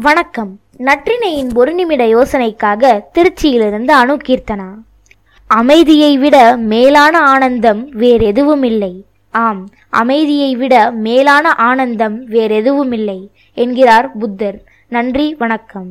வணக்கம். நற்றினையின் ஒரு நிமிட யோசனைக்காக திருச்சியிலிருந்து அணு கீர்த்தனா அமைதியை விட மேலான ஆனந்தம் வேறெதுவுமில்லை. ஆம் அமைதியை விட மேலான ஆனந்தம் வேறெதுவுமில்லை என்கிறார் புத்தர். நன்றி வணக்கம்.